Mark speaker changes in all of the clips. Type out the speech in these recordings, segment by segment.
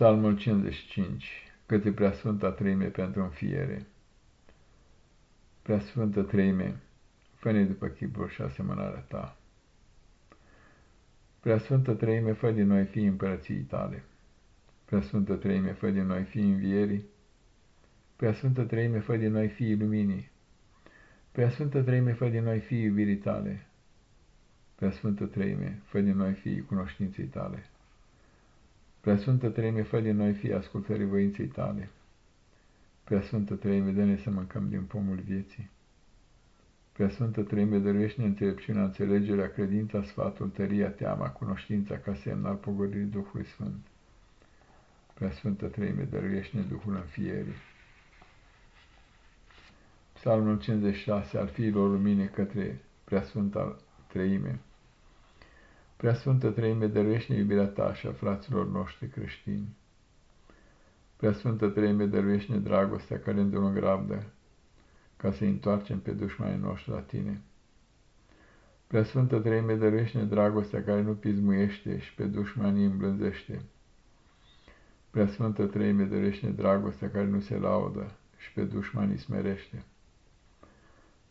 Speaker 1: Psalmul 55 Către Preasfânta Treime pentru înfiere Preasfântă Treime, fă după chipul și asemănarea ta. Preasfântă Treime, fă din noi fii împărății tale. Preasfântă Treime, fă din noi fii învierii. Preasfântă Treime, fă din noi fii luminii. Preasfântă Treime, fă din noi fii iubirii tale. Preasfântă Treime, fă din noi fii cunoștinței tale. Preasfântă Treime, fă din noi fie ascultării voinței tale. Preasfântă Treime, dă-ne să mâncăm din pomul vieții. Preasfântă Treime, dăruiește-ne înțelepciunea, înțelegerea, credința, sfatul, tăria, teama, cunoștința, ca semn al pogoririi Duhului Sfânt. Preasfântă Treime, dăruiește-ne Duhul înfierii. Psalmul 56 al fiilor lumine către Preasfânta Treime. Preasfântă Treime, dăruiește iubirea ta și a fraților noștri creștini. Preasfântă Treime, dăruiește dragostea care îndemnă grabdă, ca să întoarcem pe dușmanii noștri la tine. Preasfântă Treime, dăruiește dragostea care nu pismuiește și pe dușmanii îmblânzește. Preasfântă Treime, dăruiește dragostea care nu se laudă și pe dușmanii smerește.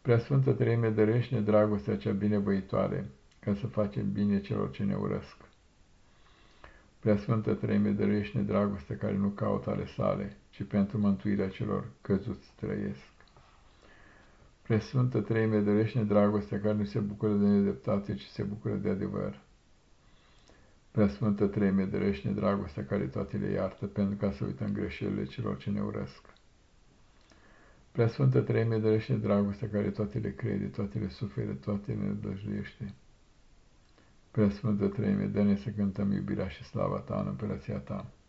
Speaker 1: Preasfântă Treime, dăruiește dragostea cea binevoitoare, ca să facem bine celor ce ne urăsc. Preasfântă Treime, dăruiește dragoste care nu caută ale sale, ci pentru mântuirea celor căzuți trăiesc. Preasfântă Treime, dăruiește dragostea care nu se bucură de nedreptate, ci se bucură de adevăr. Preasfântă Treime, dăruiește dragostea care toate le iartă, pentru ca să uităm greșelile celor ce ne urăsc. Preasfântă Treime, dăruiește dragostea care toate le crede, toate le suferă, toate le dăjduiește. Preasfântă Treime, dă-ne să cântăm iubirea și slava Ta în împărăția Ta.